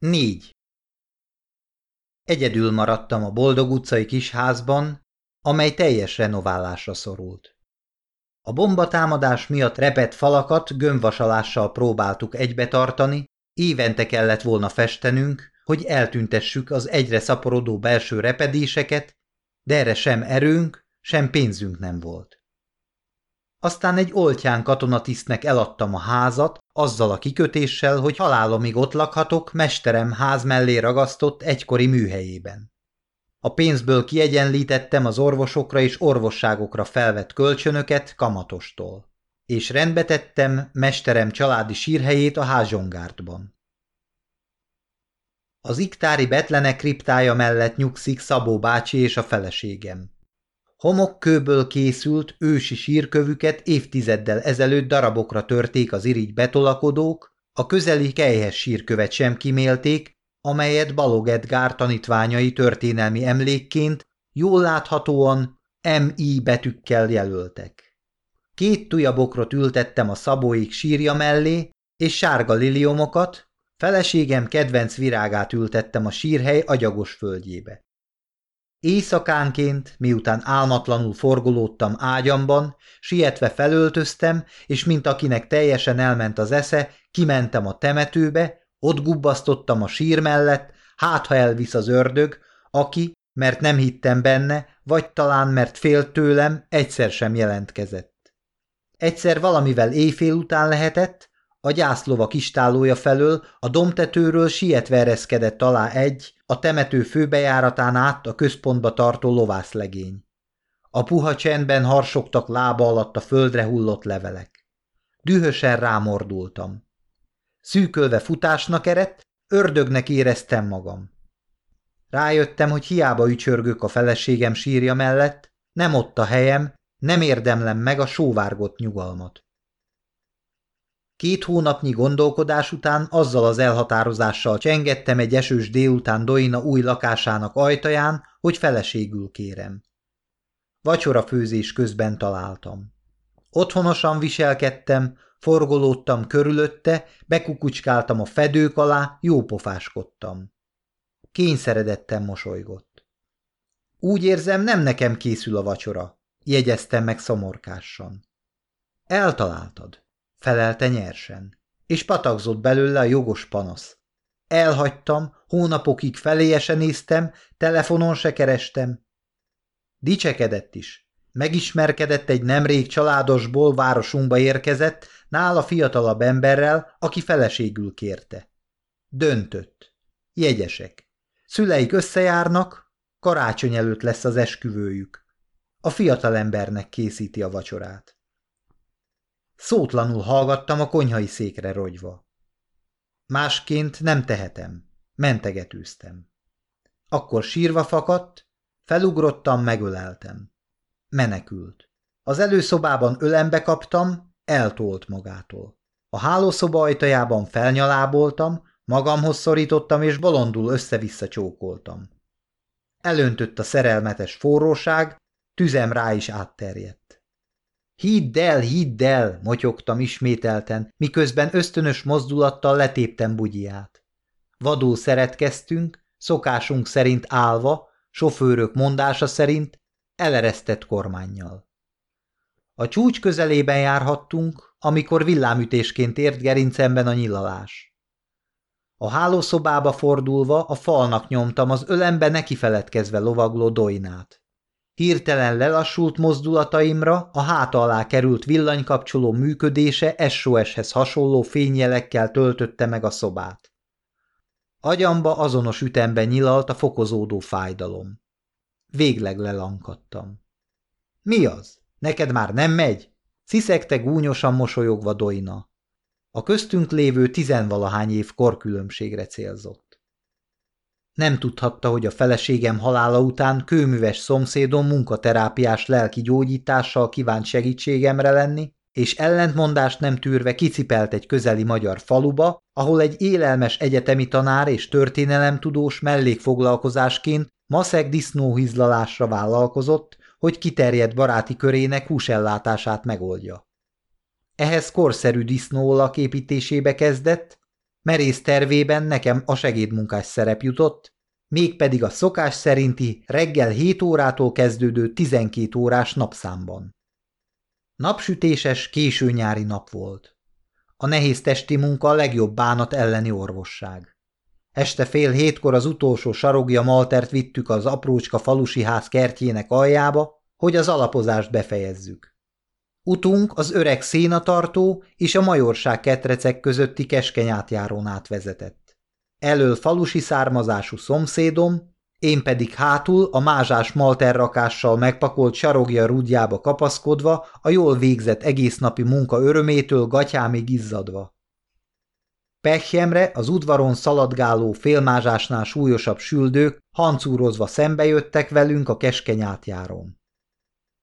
4. Egyedül maradtam a Boldog utcai kisházban, amely teljes renoválásra szorult. A bombatámadás miatt repett falakat gömbvasalással próbáltuk egybetartani, évente kellett volna festenünk, hogy eltüntessük az egyre szaporodó belső repedéseket, de erre sem erőnk, sem pénzünk nem volt. Aztán egy oltján katonatisztnek eladtam a házat, azzal a kikötéssel, hogy halálomig ott lakhatok mesterem ház mellé ragasztott egykori műhelyében. A pénzből kiegyenlítettem az orvosokra és orvosságokra felvett kölcsönöket kamatostól, és rendbe tettem mesterem családi sírhelyét a házsongártban. Az iktári Betlene kriptája mellett nyugszik Szabó bácsi és a feleségem. Homokkőből készült ősi sírkövüket évtizeddel ezelőtt darabokra törték az irigy betolakodók, a közeli kejhes sírkövet sem kimélték, amelyet Balog Edgár tanítványai történelmi emlékként jól láthatóan M.I. betűkkel jelöltek. Két tujabokrot ültettem a szabóik sírja mellé, és sárga liliomokat, feleségem kedvenc virágát ültettem a sírhely agyagos földjébe. Éjszakánként, miután álmatlanul forgolódtam ágyamban, sietve felöltöztem, és mint akinek teljesen elment az esze, kimentem a temetőbe, ott gubbasztottam a sír mellett, hát ha elvisz az ördög, aki, mert nem hittem benne, vagy talán mert félt tőlem, egyszer sem jelentkezett. Egyszer valamivel éjfél után lehetett, a gyászlova kistálója felől a domtetőről sietve ereszkedett alá egy, a temető főbejáratán át a központba tartó lovászlegény. A puha csendben harsogtak lába alatt a földre hullott levelek. Dühösen rámordultam. Szűkölve futásnak erett, ördögnek éreztem magam. Rájöttem, hogy hiába ücsörgök a feleségem sírja mellett, nem ott a helyem, nem érdemlem meg a sóvárgott nyugalmat. Két hónapnyi gondolkodás után azzal az elhatározással csengettem egy esős délután Doina új lakásának ajtaján, hogy feleségül kérem. Vacsora főzés közben találtam. Otthonosan viselkedtem, forgolódtam körülötte, bekukucskáltam a fedők alá, jópofáskodtam. Kényszeredettem mosolygott. Úgy érzem, nem nekem készül a vacsora, jegyeztem meg szomorkásan. Eltaláltad felelte nyersen, és patakzott belőle a jogos panasz. Elhagytam, hónapokig feléjesen néztem, telefonon se kerestem. Dicsekedett is. Megismerkedett egy nemrég családosból városunkba érkezett, nála fiatalabb emberrel, aki feleségül kérte. Döntött. Jegyesek. Szüleik összejárnak, karácsony előtt lesz az esküvőjük. A fiatalembernek készíti a vacsorát. Szótlanul hallgattam a konyhai székre rogyva. Másként nem tehetem. Mentegetőztem. Akkor sírva fakadt, felugrottam, megöleltem. Menekült. Az előszobában ölembe kaptam, eltolt magától. A hálószoba ajtajában felnyaláboltam, magamhoz szorítottam, és bolondul össze-vissza csókoltam. Elöntött a szerelmetes forróság, tüzem rá is átterjedt. Hidd el, hidd el, motyogtam ismételten, miközben ösztönös mozdulattal letéptem bugyját. Vadul szeretkeztünk, szokásunk szerint állva, sofőrök mondása szerint, eleresztett kormányjal. A csúcs közelében járhattunk, amikor villámütésként ért gerincemben a nyilalás. A hálószobába fordulva a falnak nyomtam az ölembe nekifeledkezve lovagló doinát. Hirtelen lelassult mozdulataimra a háta alá került villanykapcsoló működése SOS-hez hasonló fényjelekkel töltötte meg a szobát. Agyamba azonos ütemben nyilalt a fokozódó fájdalom. Végleg lelankadtam. Mi az? Neked már nem megy? Sziszegte gúnyosan mosolyogva Doina. A köztünk lévő tizenvalahány év korkülönbségre célzott. Nem tudhatta, hogy a feleségem halála után kőműves szomszédom munkaterápiás lelki gyógyítással kívánt segítségemre lenni, és ellentmondást nem tűrve kicipelt egy közeli magyar faluba, ahol egy élelmes egyetemi tanár és történelemtudós mellékfoglalkozásként maszek disznóhizlalásra vállalkozott, hogy kiterjedt baráti körének húsellátását megoldja. Ehhez korszerű disznóolak építésébe kezdett, Merész tervében nekem a segédmunkás szerep jutott, mégpedig a szokás szerinti reggel 7 órától kezdődő 12 órás napszámban. Napsütéses, késő nyári nap volt. A nehéz testi munka a legjobb bánat elleni orvosság. Este fél hétkor az utolsó sarogja maltert vittük az aprócska falusi ház kertjének aljába, hogy az alapozást befejezzük. Utunk az öreg szénatartó és a majorság ketrecek közötti keskeny átjárón átvezetett. Elől falusi származású szomszédom, én pedig hátul a mázsás malterrakással megpakolt sarogja rúdjába kapaszkodva, a jól végzett egésznapi munka örömétől gatyámig izzadva. Pehjemre az udvaron szaladgáló félmázsásnál súlyosabb süldők hancúrozva szembejöttek velünk a keskeny átjáron.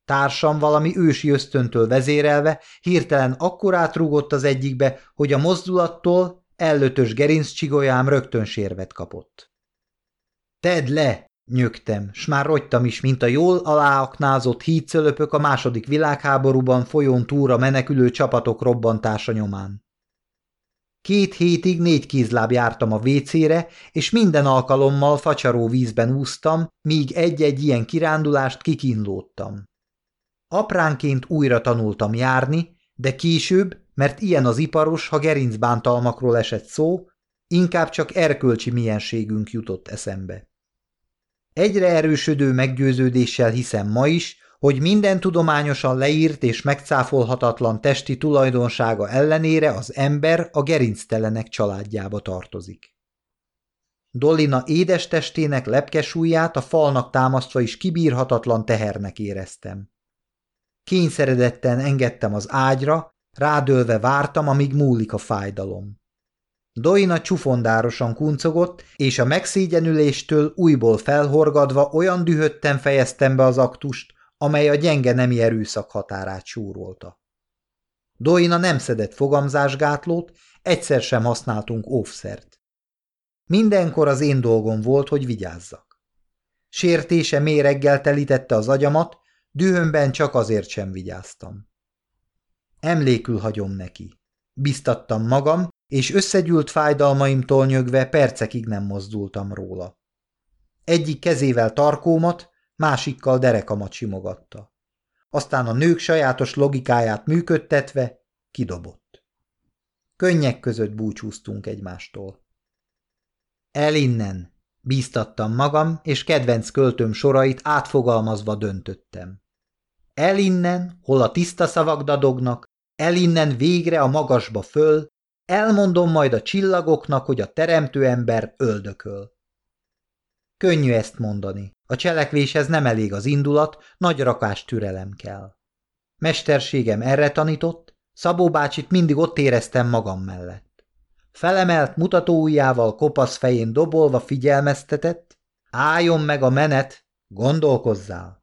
Társam valami ősi ösztöntől vezérelve hirtelen akkorát rúgott az egyikbe, hogy a mozdulattól ellötös gerinc csigolyám rögtön sérvet kapott. Tedd le! nyögtem, s már rogytam is, mint a jól aláaknázott hídszölöpök a második világháborúban folyón túra menekülő csapatok robbantása nyomán. Két hétig négy kézláb jártam a vécére, és minden alkalommal facsaró vízben úsztam, míg egy-egy ilyen kirándulást kikínlódtam. Apránként újra tanultam járni, de később, mert ilyen az iparos, ha gerincbántalmakról esett szó, inkább csak erkölcsi mienségünk jutott eszembe. Egyre erősödő meggyőződéssel hiszem ma is, hogy minden tudományosan leírt és megcáfolhatatlan testi tulajdonsága ellenére az ember a gerinctelenek családjába tartozik. Dolina édes testének lepkesújját a falnak támasztva is kibírhatatlan tehernek éreztem. Kényszeredetten engedtem az ágyra, rádölve vártam, amíg múlik a fájdalom. Doina csufondárosan kuncogott, és a megszégyenüléstől újból felhorgadva olyan dühötten fejeztem be az aktust, amely a gyenge nemi erőszak határát súrolta. Doina nem szedett fogamzásgátlót, egyszer sem használtunk óvszert. Mindenkor az én dolgom volt, hogy vigyázzak. Sértése méreggel telítette az agyamat, dühömben csak azért sem vigyáztam. Emlékül hagyom neki. Biztattam magam, és összegyűlt fájdalmaimtól nyögve percekig nem mozdultam róla. Egyik kezével tarkómat, másikkal derekamat simogatta. Aztán a nők sajátos logikáját működtetve kidobott. Könnyek között búcsúztunk egymástól. El innen, bíztattam magam, és kedvenc költöm sorait átfogalmazva döntöttem. El innen, hol a tiszta szavak dadognak, el innen végre a magasba föl, elmondom majd a csillagoknak, hogy a teremtő ember öldököl. Könnyű ezt mondani. A cselekvéshez nem elég az indulat, nagy rakás türelem kell. Mesterségem erre tanított, Szabó bácsit mindig ott éreztem magam mellett. Felemelt mutatóujjával kopasz fején dobolva figyelmeztetett, álljon meg a menet, gondolkozzál.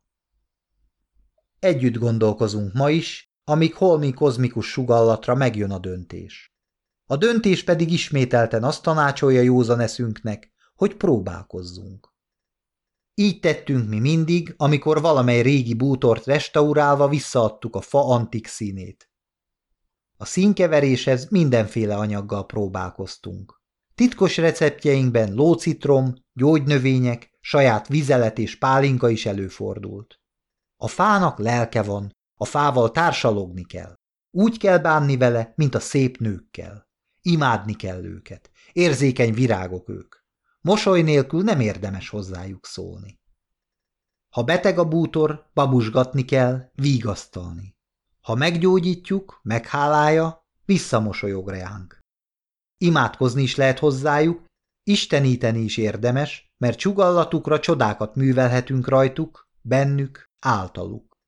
Együtt gondolkozunk ma is, amíg holmi kozmikus sugallatra megjön a döntés. A döntés pedig ismételten azt tanácsolja józan eszünknek, hogy próbálkozzunk. Így tettünk mi mindig, amikor valamely régi bútort restaurálva visszaadtuk a fa antik színét. A színkeveréshez mindenféle anyaggal próbálkoztunk. Titkos receptjeinkben lócitrom, gyógynövények, saját vizelet és pálinka is előfordult. A fának lelke van, a fával társalogni kell. Úgy kell bánni vele, mint a szép nőkkel. Imádni kell őket. Érzékeny virágok ők. Mosoly nélkül nem érdemes hozzájuk szólni. Ha beteg a bútor, babusgatni kell, vígasztalni. Ha meggyógyítjuk, meghálálja, visszamosolyog reánk. Imádkozni is lehet hozzájuk, isteníteni is érdemes, mert csugallatukra csodákat művelhetünk rajtuk, bennük, általuk.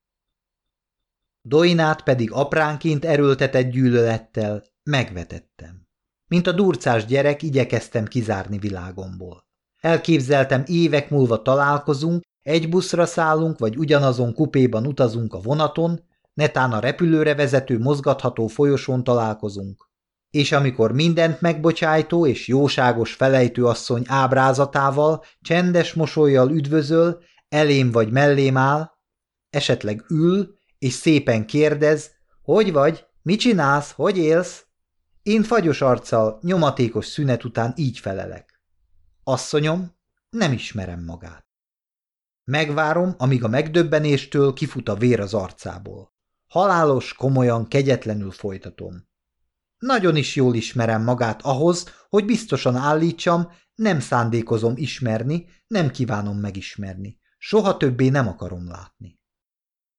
Doinát pedig apránként erőltetett gyűlölettel megvetettem. Mint a durcás gyerek igyekeztem kizárni világomból. Elképzeltem, évek múlva találkozunk, egy buszra szállunk, vagy ugyanazon kupéban utazunk a vonaton, netán a repülőre vezető mozgatható folyosón találkozunk. És amikor mindent megbocsájtó és jóságos felejtő asszony ábrázatával, csendes mosolyjal üdvözöl, elém vagy mellém áll, esetleg ül, és szépen kérdez, hogy vagy, mit csinálsz, hogy élsz? Én fagyos arccal, nyomatékos szünet után így felelek. Asszonyom, nem ismerem magát. Megvárom, amíg a megdöbbenéstől kifut a vér az arcából. Halálos, komolyan, kegyetlenül folytatom. Nagyon is jól ismerem magát ahhoz, hogy biztosan állítsam, nem szándékozom ismerni, nem kívánom megismerni. Soha többé nem akarom látni.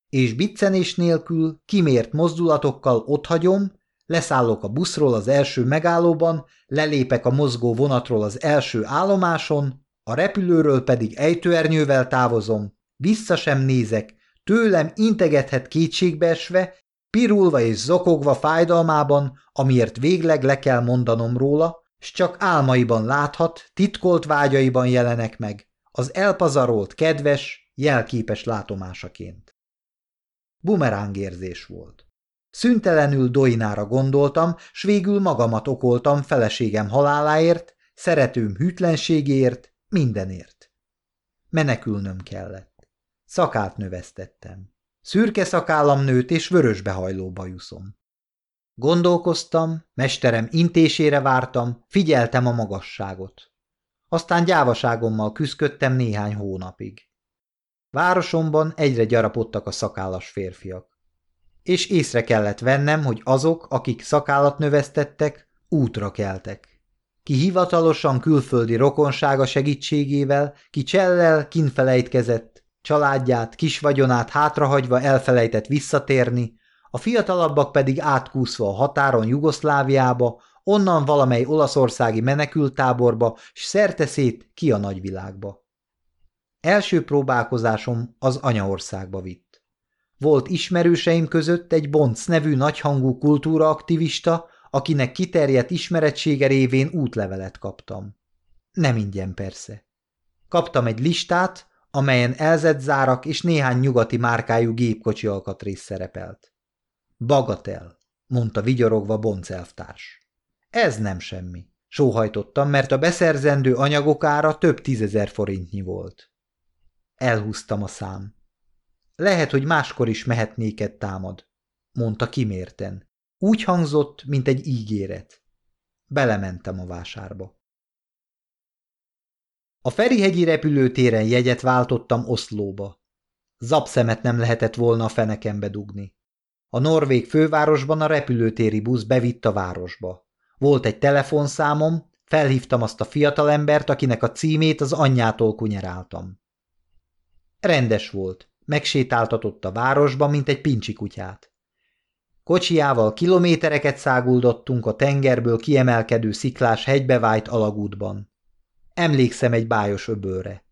És biccenés nélkül, kimért mozdulatokkal otthagyom, leszállok a buszról az első megállóban, lelépek a mozgó vonatról az első állomáson, a repülőről pedig ejtőernyővel távozom, vissza sem nézek, tőlem integethet kétségbeesve, pirulva és zokogva fájdalmában, amiért végleg le kell mondanom róla, s csak álmaiban láthat, titkolt vágyaiban jelenek meg, az elpazarolt kedves, jelképes látomásaként. Bumerángérzés volt. Szüntelenül Doinára gondoltam, s végül magamat okoltam feleségem haláláért, szeretőm hűtlenségéért, mindenért. Menekülnöm kellett. Szakát növesztettem. Szürke szakállam nőtt és vörösbehajló bajuszom. Gondolkoztam, mesterem intésére vártam, figyeltem a magasságot. Aztán gyávaságommal küzdködtem néhány hónapig. Városomban egyre gyarapodtak a szakállas férfiak. És észre kellett vennem, hogy azok, akik szakállat növesztettek, útra keltek. Ki hivatalosan külföldi rokonsága segítségével, ki csellel kinfelejtkezett, családját, kis vagyonát hátrahagyva elfelejtett visszatérni, a fiatalabbak pedig átkúszva a határon Jugoszláviába, onnan valamely olaszországi menekültáborba, s szerteszét ki a nagyvilágba. Első próbálkozásom az anyaországba vitt. Volt ismerőseim között egy Bonc nevű nagyhangú kultúraaktivista, akinek kiterjedt ismerettsége révén útlevelet kaptam. Nem ingyen persze. Kaptam egy listát, amelyen elzett és néhány nyugati márkájú gépkocsi alkatrész szerepelt. Bagatel, mondta vigyorogva boncelvtárs. Ez nem semmi. Sóhajtottam, mert a beszerzendő anyagok ára több tízezer forintnyi volt. Elhúztam a szám. Lehet, hogy máskor is mehetnéket támad, mondta kimérten. Úgy hangzott, mint egy ígéret. Belementem a vásárba. A Ferihegyi repülőtéren jegyet váltottam Oszlóba. Zapszemet nem lehetett volna a fenekembe dugni. A norvég fővárosban a repülőtéri busz bevitt a városba. Volt egy telefonszámom, felhívtam azt a fiatalembert, akinek a címét az anyjától kunyeráltam. Rendes volt, megsétáltatott a városba, mint egy pincsi kutyát. Kocsiával kilométereket száguldottunk a tengerből kiemelkedő sziklás hegybevájt alagútban. Emlékszem egy bájos öbölre.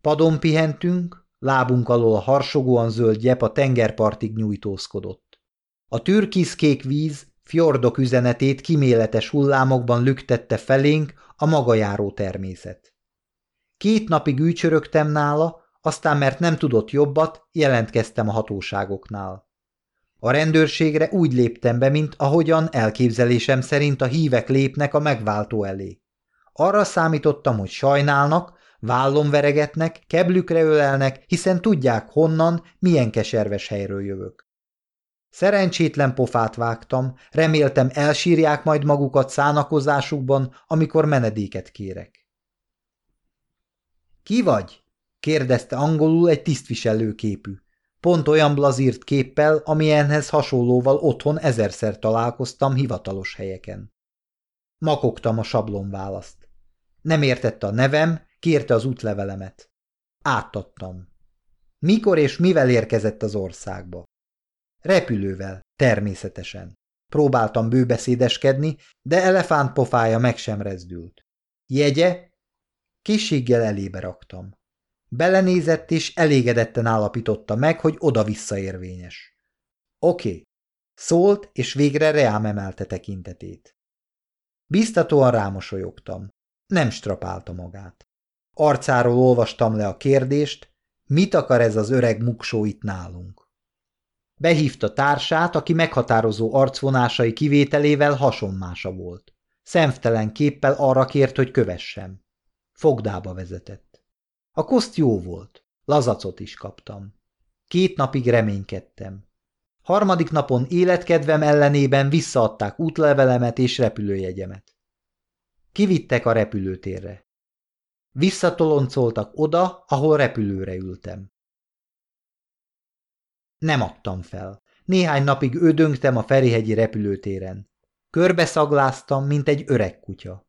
Padon pihentünk, lábunk alól a harsogóan zöld gyep a tengerpartig nyújtózkodott. A türkiszkék víz fjordok üzenetét kiméletes hullámokban lüktette felénk a magajáró természet. Két napig ücsörögtem nála, aztán mert nem tudott jobbat, jelentkeztem a hatóságoknál. A rendőrségre úgy léptem be, mint ahogyan elképzelésem szerint a hívek lépnek a megváltó elé. Arra számítottam, hogy sajnálnak, vállon veregetnek, keblükre ölelnek, hiszen tudják honnan, milyen keserves helyről jövök. Szerencsétlen pofát vágtam, reméltem elsírják majd magukat szánakozásukban, amikor menedéket kérek. Ki vagy? Kérdezte angolul egy tisztviselő képű. Pont olyan blazírt képpel, amilyenhez hasonlóval otthon ezerszer találkoztam hivatalos helyeken. Makogtam a sablon választ. Nem értette a nevem, kérte az útlevelemet. Átadtam. Mikor és mivel érkezett az országba? Repülővel, természetesen. Próbáltam bőbeszédeskedni, de elefánt pofája meg sem rezdült. Jegye? Készséggel elébe raktam. Belenézett és elégedetten állapította meg, hogy oda-vissza érvényes. Oké. Szólt, és végre reám emelte tekintetét. Biztatóan rámosolyogtam. Nem strapálta magát. Arcáról olvastam le a kérdést, mit akar ez az öreg muksó itt nálunk. Behívta társát, aki meghatározó arcvonásai kivételével hasonmása volt. Szemtelen képpel arra kért, hogy kövessem. Fogdába vezetett. A koszt jó volt, lazacot is kaptam. Két napig reménykedtem. Harmadik napon életkedvem ellenében visszaadták útlevelemet és repülőjegyemet. Kivittek a repülőtérre. Visszatoloncoltak oda, ahol repülőre ültem. Nem adtam fel. Néhány napig ödöngtem a Ferihegyi repülőtéren. Körbeszagláztam, mint egy öreg kutya.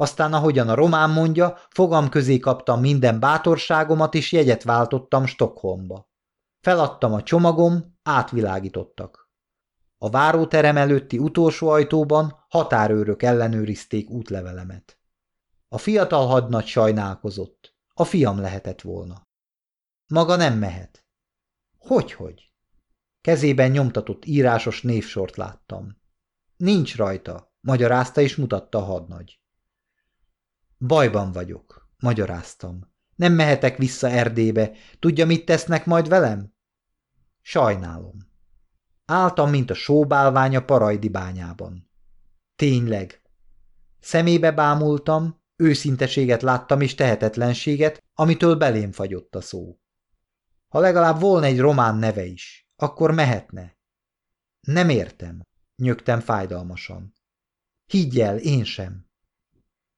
Aztán, ahogyan a román mondja, fogam közé kaptam minden bátorságomat, és jegyet váltottam Stockholmba. Feladtam a csomagom, átvilágítottak. A váróterem előtti utolsó ajtóban határőrök ellenőrizték útlevelemet. A fiatal hadnagy sajnálkozott. A fiam lehetett volna. Maga nem mehet. Hogy-hogy? Kezében nyomtatott írásos névsort láttam. Nincs rajta, magyarázta és mutatta a hadnagy. Bajban vagyok, magyaráztam. Nem mehetek vissza Erdébe. Tudja, mit tesznek majd velem? Sajnálom. Áltam, mint a sóbálvány a parajdi bányában. Tényleg. Szemébe bámultam, őszinteséget láttam és tehetetlenséget, amitől belém fagyott a szó. Ha legalább volna egy román neve is, akkor mehetne. Nem értem, nyögtem fájdalmasan. Higgy el, én sem.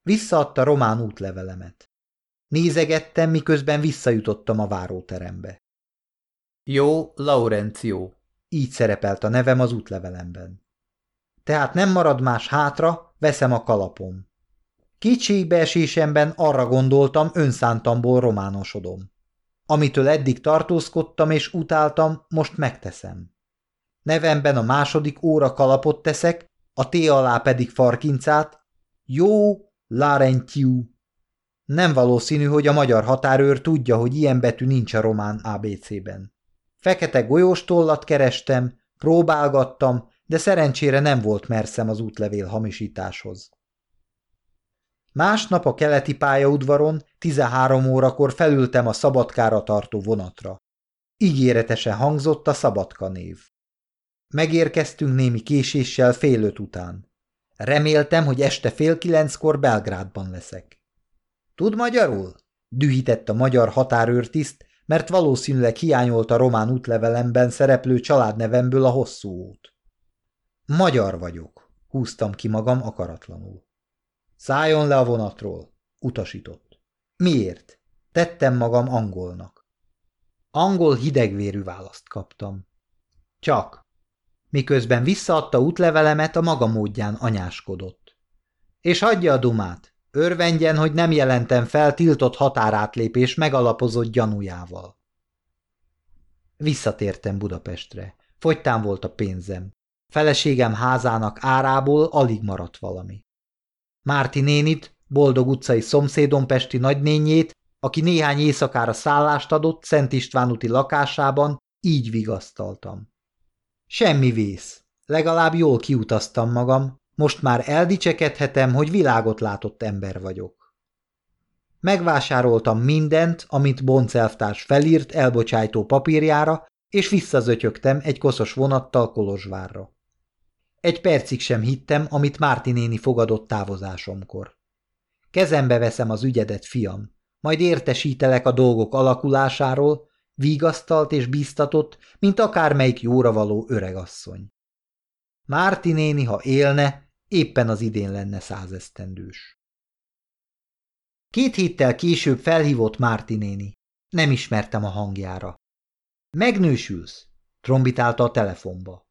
Visszaadta román útlevelemet. Nézegettem, miközben visszajutottam a váróterembe. Jó, Laurencio, így szerepelt a nevem az útlevelemben. Tehát nem marad más hátra, veszem a kalapom. Kétségbeesésemben arra gondoltam, önszántamból románosodom. Amitől eddig tartózkodtam és utáltam, most megteszem. Nevemben a második óra kalapot teszek, a T alá pedig farkincát. Jó, Larentiu. Nem valószínű, hogy a magyar határőr tudja, hogy ilyen betű nincs a román ABC-ben. Fekete golyóstollat kerestem, próbálgattam, de szerencsére nem volt merszem az útlevél hamisításhoz. Másnap a keleti pályaudvaron 13 órakor felültem a szabadkára tartó vonatra. Ígéretesen hangzott a szabadka név. Megérkeztünk némi késéssel fél öt után. Reméltem, hogy este fél kilenckor Belgrádban leszek. Tud magyarul? Dühített a magyar határőrtiszt, mert valószínűleg hiányolt a román útlevelemben szereplő családnevemből a hosszú út. Magyar vagyok, húztam ki magam akaratlanul. Szálljon le a vonatról, utasított. Miért? Tettem magam angolnak. Angol hidegvérű választ kaptam. Csak. Miközben visszaadta útlevelemet, a maga módján anyáskodott. És hagyja a dumát. Örvendjen, hogy nem jelentem fel tiltott határátlépés megalapozott gyanújával. Visszatértem Budapestre. Fogytán volt a pénzem. Feleségem házának árából alig maradt valami. Márti nénit, boldog utcai szomszédom Pesti nagynényét, aki néhány éjszakára szállást adott Szent István úti lakásában, így vigasztaltam. Semmi vész, legalább jól kiutaztam magam, most már eldicsekedhetem, hogy világot látott ember vagyok. Megvásároltam mindent, amit Boncelvtárs felírt elbocsájtó papírjára, és visszazötyögtem egy koszos vonattal Kolozsvárra. Egy percig sem hittem, amit Márti néni fogadott távozásomkor. Kezembe veszem az ügyedet, fiam, majd értesítelek a dolgok alakulásáról, vigasztalt és bíztatott, mint akármelyik jóra való öregasszony. Márti néni, ha élne, éppen az idén lenne százesztendős. Két héttel később felhívott Márti néni. Nem ismertem a hangjára. Megnősülsz, trombitálta a telefonba.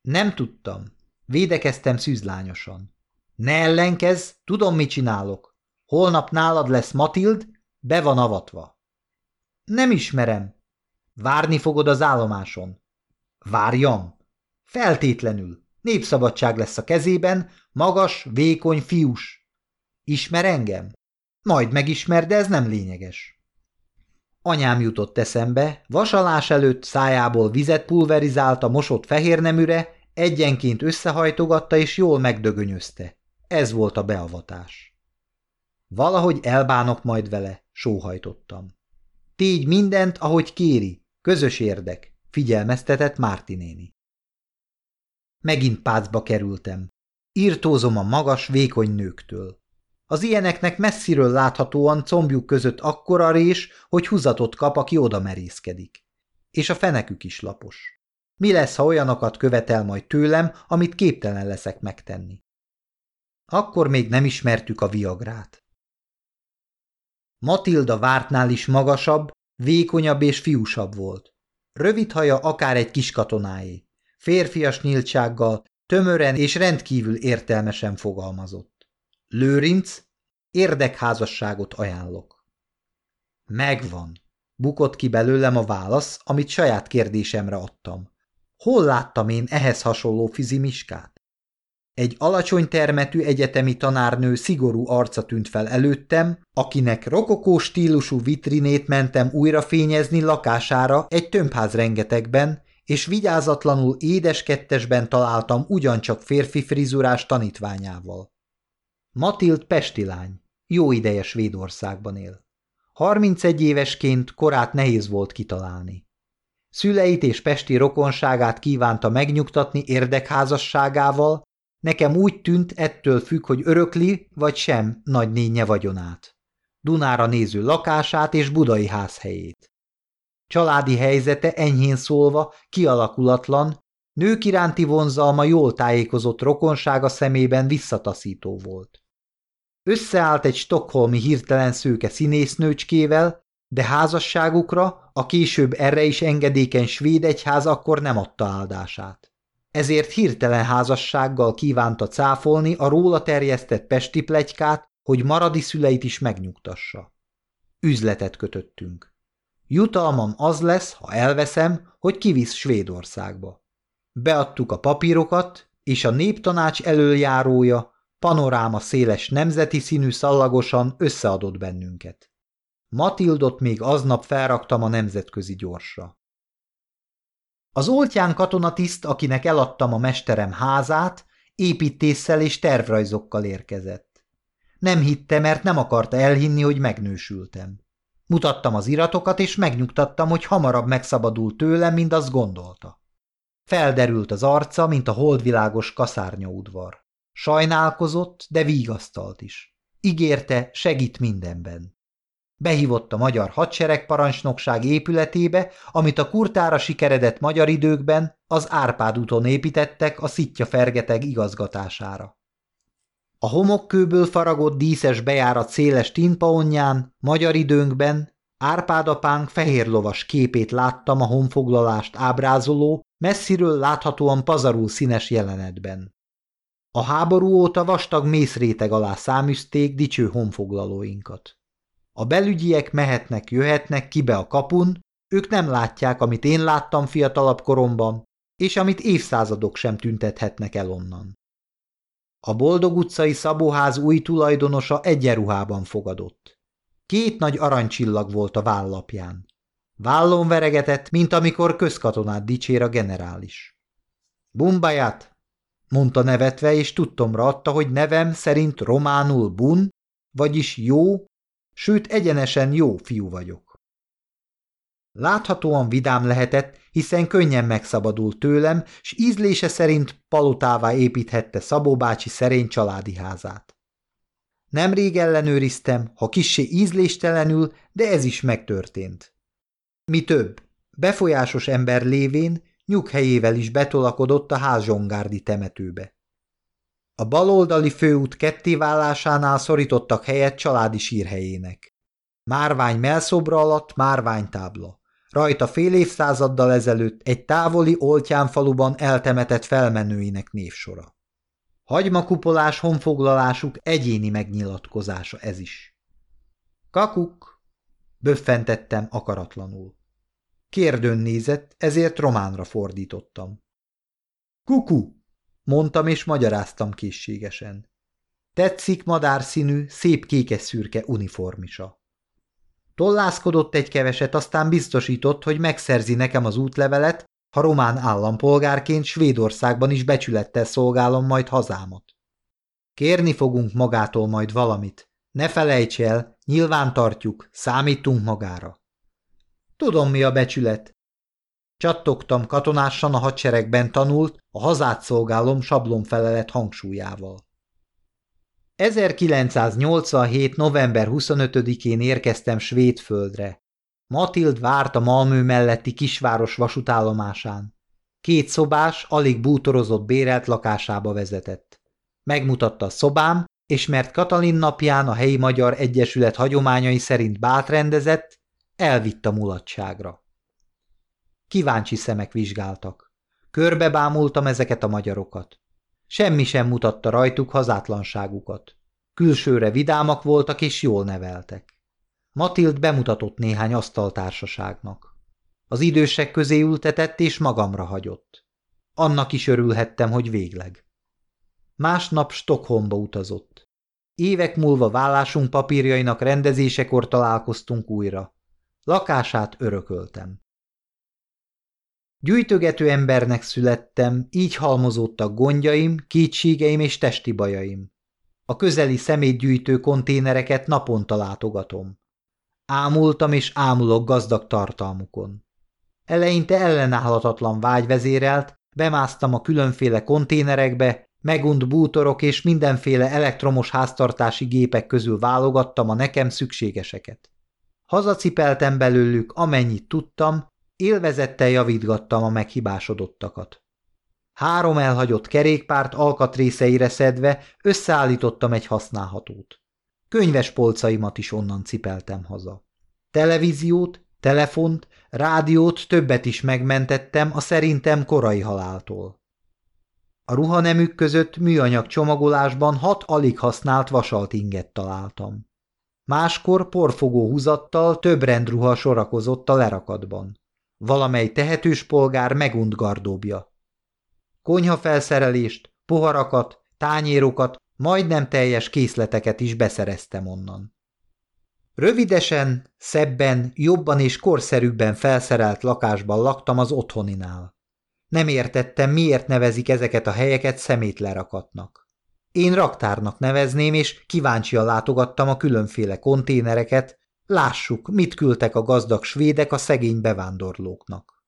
Nem tudtam. Védekeztem szűzlányosan. Ne ellenkezz, tudom, mit csinálok. Holnap nálad lesz Matild, be van avatva. Nem ismerem. Várni fogod az állomáson. Várjam. Feltétlenül. Népszabadság lesz a kezében, magas, vékony fiús. Ismer engem? Majd megismer, de ez nem lényeges. Anyám jutott eszembe, vasalás előtt szájából vizet pulverizált a mosott fehérneműre, egyenként összehajtogatta és jól megdögönyözte. Ez volt a beavatás. Valahogy elbánok majd vele, sóhajtottam. Tégy mindent, ahogy kéri, közös érdek, figyelmeztetett Márti néni. Megint pácba kerültem. Írtózom a magas, vékony nőktől. Az ilyeneknek messziről láthatóan combjuk között akkora rés, hogy húzatot kap, aki oda merészkedik. És a fenekük is lapos. Mi lesz, ha olyanokat követel majd tőlem, amit képtelen leszek megtenni? Akkor még nem ismertük a viagrát. Matilda vártnál is magasabb, vékonyabb és fiúsabb volt. Rövid haja akár egy kis katonáé. Férfias nyíltsággal, tömören és rendkívül értelmesen fogalmazott. Lőrinc, érdekházasságot ajánlok. Megvan. Bukott ki belőlem a válasz, amit saját kérdésemre adtam. Hol láttam én ehhez hasonló fizimiskát? Egy alacsony termetű egyetemi tanárnő szigorú arca tűnt fel előttem, akinek rokokó stílusú vitrinét mentem újra fényezni lakására egy tömbház rengetegben, és vigyázatlanul édeskettesben találtam ugyancsak férfi frizurás tanítványával. Matild Pesti lány, jó ideje Svédországban él. 31 évesként korát nehéz volt kitalálni. Szüleit és pesti rokonságát kívánta megnyugtatni érdekházasságával, nekem úgy tűnt ettől függ, hogy örökli vagy sem nagynénye vagyonát. Dunára néző lakását és budai házhelyét. Családi helyzete enyhén szólva kialakulatlan, nők iránti vonzalma jól tájékozott rokonsága szemében visszataszító volt. Összeállt egy stokholmi hirtelen szőke színésznőcskével, de házasságukra a később erre is engedékeny svéd egyház akkor nem adta áldását. Ezért hirtelen házassággal kívánta cáfolni a róla terjesztett pesti plegykát, hogy maradi szüleit is megnyugtassa. Üzletet kötöttünk. Jutalmam az lesz, ha elveszem, hogy kivisz Svédországba. Beadtuk a papírokat, és a néptanács elöljárója panoráma széles nemzeti színű szallagosan összeadott bennünket. Matildot még aznap felraktam a nemzetközi gyorsra. Az oltján katonatiszt, akinek eladtam a mesterem házát, építéssel és tervrajzokkal érkezett. Nem hitte, mert nem akarta elhinni, hogy megnősültem. Mutattam az iratokat, és megnyugtattam, hogy hamarabb megszabadul tőlem, mint azt gondolta. Felderült az arca, mint a holdvilágos kaszárnyaudvar. Sajnálkozott, de vigasztalt is. Ígérte, segít mindenben. Behívott a magyar hadseregparancsnokság épületébe, amit a kurtára sikeredett magyar időkben az Árpád úton építettek a szitja fergeteg igazgatására. A homokkőből faragott díszes bejárat széles tinpaonján, magyar időnkben Árpád apánk fehér lovas képét láttam a honfoglalást ábrázoló, messziről láthatóan pazarul színes jelenetben. A háború óta vastag mészréteg alá száműzték dicső honfoglalóinkat. A belügyiek mehetnek, jöhetnek kibe a kapun, ők nem látják, amit én láttam fiatalabb koromban, és amit évszázadok sem tüntethetnek el onnan. A Boldog utcai szabóház új tulajdonosa egyenruhában fogadott. Két nagy aranycsillag volt a vállapján. Vállon veregetett, mint amikor közkatonát dicsér a generális. Bumbaját, mondta nevetve, és tudtomra adta, hogy nevem szerint románul bun, vagyis jó, sőt egyenesen jó fiú vagyok. Láthatóan vidám lehetett, hiszen könnyen megszabadult tőlem, s ízlése szerint palotává építhette Szabó bácsi szerény családi házát. Nemrég ellenőriztem, ha kissé ízléstelenül, de ez is megtörtént. Mi több, befolyásos ember lévén nyughelyével is betolakodott a házsongárdi temetőbe. A baloldali főút kettéválásánál szorítottak helyet családi sírhelyének. Márvány melszobra alatt márványtábla. Rajta fél évszázaddal ezelőtt egy távoli oltyán faluban eltemetett felmenőinek névsora. Hagymakupolás honfoglalásuk egyéni megnyilatkozása ez is. Kakuk! Böffentettem akaratlanul. Kérdőn nézett, ezért románra fordítottam. Kuku! Mondtam és magyaráztam készségesen. Tetszik madárszínű, szép kékes-szürke uniformisa. Tollászkodott egy keveset, aztán biztosított, hogy megszerzi nekem az útlevelet, ha román állampolgárként Svédországban is becsülettel szolgálom majd hazámat. Kérni fogunk magától majd valamit. Ne felejts el, nyilván tartjuk, számítunk magára. Tudom, mi a becsület, Csattogtam katonásan a hadseregben tanult, a hazát szolgálom sablonfelelet hangsúlyával. 1987. november 25-én érkeztem Svédföldre. Matild várt a Malmö melletti kisváros vasútállomásán. Két szobás, alig bútorozott bérelt lakásába vezetett. Megmutatta a szobám, és mert Katalin napján a helyi Magyar Egyesület hagyományai szerint bált rendezett, elvitt a mulatságra. Kíváncsi szemek vizsgáltak. Körbebámultam ezeket a magyarokat. Semmi sem mutatta rajtuk hazátlanságukat. Külsőre vidámak voltak és jól neveltek. Matild bemutatott néhány asztaltársaságnak. Az idősek közé ültetett és magamra hagyott. Annak is örülhettem, hogy végleg. Másnap Stockholmba utazott. Évek múlva vállásunk papírjainak rendezésekor találkoztunk újra. Lakását örököltem. Gyűjtögető embernek születtem, így halmozódtak gondjaim, kétségeim és testi bajaim. A közeli szemétgyűjtő konténereket naponta látogatom. Ámultam és ámulok gazdag tartalmukon. Eleinte ellenállhatatlan vágy vezérelt, bemásztam a különféle konténerekbe, megunt bútorok és mindenféle elektromos háztartási gépek közül válogattam a nekem szükségeseket. Hazacipeltem belőlük, amennyit tudtam, élvezettel javítgattam a meghibásodottakat. Három elhagyott kerékpárt alkatrészeire szedve összeállítottam egy használhatót. Könyves polcaimat is onnan cipeltem haza. Televíziót, telefont, rádiót többet is megmentettem a szerintem korai haláltól. A ruhanemük között műanyag csomagolásban hat alig használt vasalt inget találtam. Máskor porfogó húzattal több rendruha sorakozott a lerakatban. Valamely tehetős polgár megunt gardóbja. Konyhafelszerelést, poharakat, tányérokat, majdnem teljes készleteket is beszereztem onnan. Rövidesen, szebben, jobban és korszerűbben felszerelt lakásban laktam az otthoninál. Nem értettem, miért nevezik ezeket a helyeket szemétlerakatnak. Én raktárnak nevezném, és kíváncsian látogattam a különféle konténereket, lássuk, mit küldtek a gazdag svédek a szegény bevándorlóknak.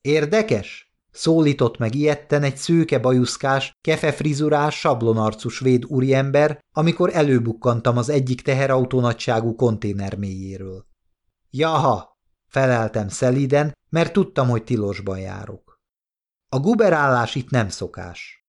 Érdekes? Szólított meg ilyetten egy szőke bajuszkás, kefefrizurás, sablonarcú svéd úriember, amikor előbukkantam az egyik teherautó nagyságú konténer mélyéről. Jaha, feleltem szeliden, mert tudtam, hogy tilosban járok. A guberállás itt nem szokás.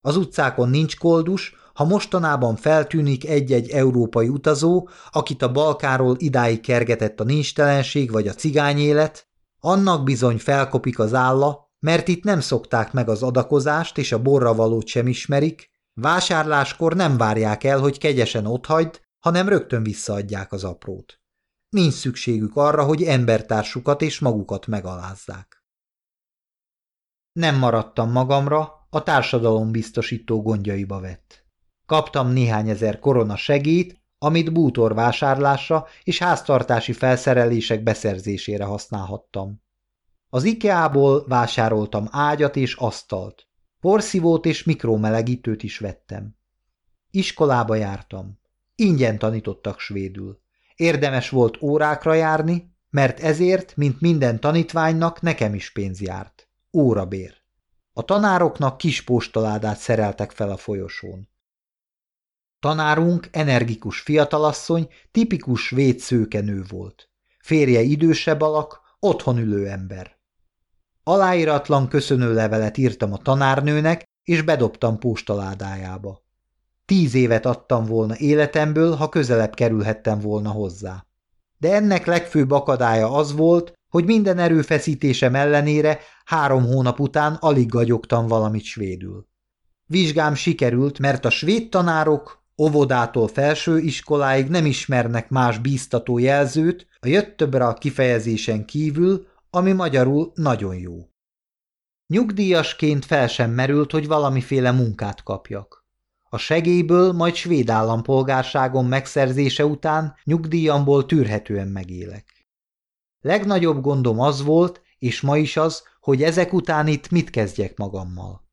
Az utcákon nincs koldus, ha mostanában feltűnik egy-egy európai utazó, akit a Balkáról idáig kergetett a nincstelenség vagy a cigányélet, annak bizony felkopik az álla, mert itt nem szokták meg az adakozást és a borra valót sem ismerik, vásárláskor nem várják el, hogy kegyesen otthagyd, hanem rögtön visszaadják az aprót. Nincs szükségük arra, hogy embertársukat és magukat megalázzák. Nem maradtam magamra, a társadalom biztosító gondjaiba vett. Kaptam néhány ezer korona segít, amit bútor vásárlásra és háztartási felszerelések beszerzésére használhattam. Az IKEA-ból vásároltam ágyat és asztalt. Porszívót és mikromelegítőt is vettem. Iskolába jártam. Ingyen tanítottak svédül. Érdemes volt órákra járni, mert ezért, mint minden tanítványnak, nekem is pénz járt. Órabér. A tanároknak kis postaládát szereltek fel a folyosón. Tanárunk, energikus fiatalasszony, tipikus svéd volt. Férje idősebb alak, otthon ülő ember. Aláíratlan köszönőlevelet írtam a tanárnőnek, és bedobtam postaládájába. Tíz évet adtam volna életemből, ha közelebb kerülhettem volna hozzá. De ennek legfőbb akadálya az volt, hogy minden erőfeszítésem ellenére három hónap után alig gagyogtam valamit svédül. Vizsgám sikerült, mert a svéd tanárok óvodától felső iskoláig nem ismernek más bíztató jelzőt, a jöttöbbre a kifejezésen kívül, ami magyarul nagyon jó. Nyugdíjasként fel sem merült, hogy valamiféle munkát kapjak. A segélyből, majd svéd állampolgárságom megszerzése után nyugdíjamból tűrhetően megélek. Legnagyobb gondom az volt, és ma is az, hogy ezek után itt mit kezdjek magammal.